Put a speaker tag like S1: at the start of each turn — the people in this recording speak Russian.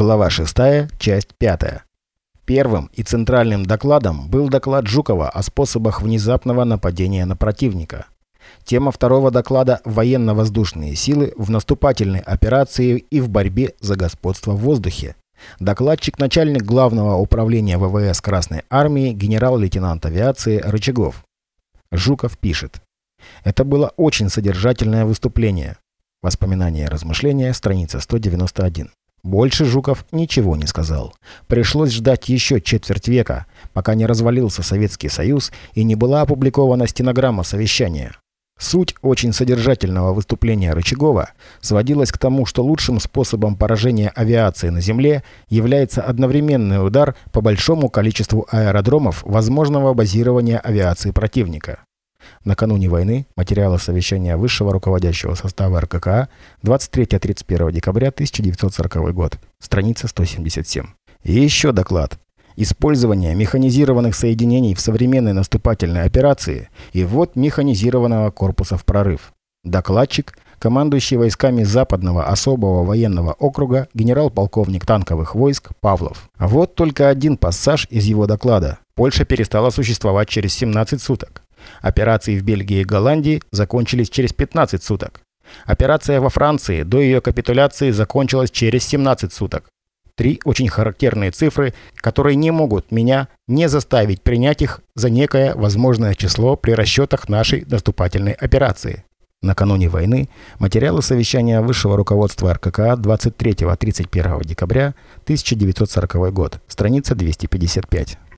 S1: Глава 6, часть 5. Первым и центральным докладом был доклад Жукова о способах внезапного нападения на противника. Тема второго доклада – военно-воздушные силы в наступательной операции и в борьбе за господство в воздухе. Докладчик начальник главного управления ВВС Красной Армии генерал-лейтенант авиации Рычагов. Жуков пишет. Это было очень содержательное выступление. Воспоминания и размышления, страница 191. Больше Жуков ничего не сказал. Пришлось ждать еще четверть века, пока не развалился Советский Союз и не была опубликована стенограмма совещания. Суть очень содержательного выступления Рычагова сводилась к тому, что лучшим способом поражения авиации на Земле является одновременный удар по большому количеству аэродромов возможного базирования авиации противника. Накануне войны материалы совещания высшего руководящего состава РККА 23-31 декабря 1940 год, страница 177. И еще доклад. Использование механизированных соединений в современной наступательной операции и ввод механизированного корпуса в прорыв. Докладчик – командующий войсками Западного особого военного округа генерал-полковник танковых войск Павлов. Вот только один пассаж из его доклада. Польша перестала существовать через 17 суток. Операции в Бельгии и Голландии закончились через 15 суток. Операция во Франции до ее капитуляции закончилась через 17 суток. Три очень характерные цифры, которые не могут меня не заставить принять их за некое возможное число при расчетах нашей наступательной операции. Накануне войны материалы совещания высшего руководства РККА 23-31 декабря 1940 год, страница 255.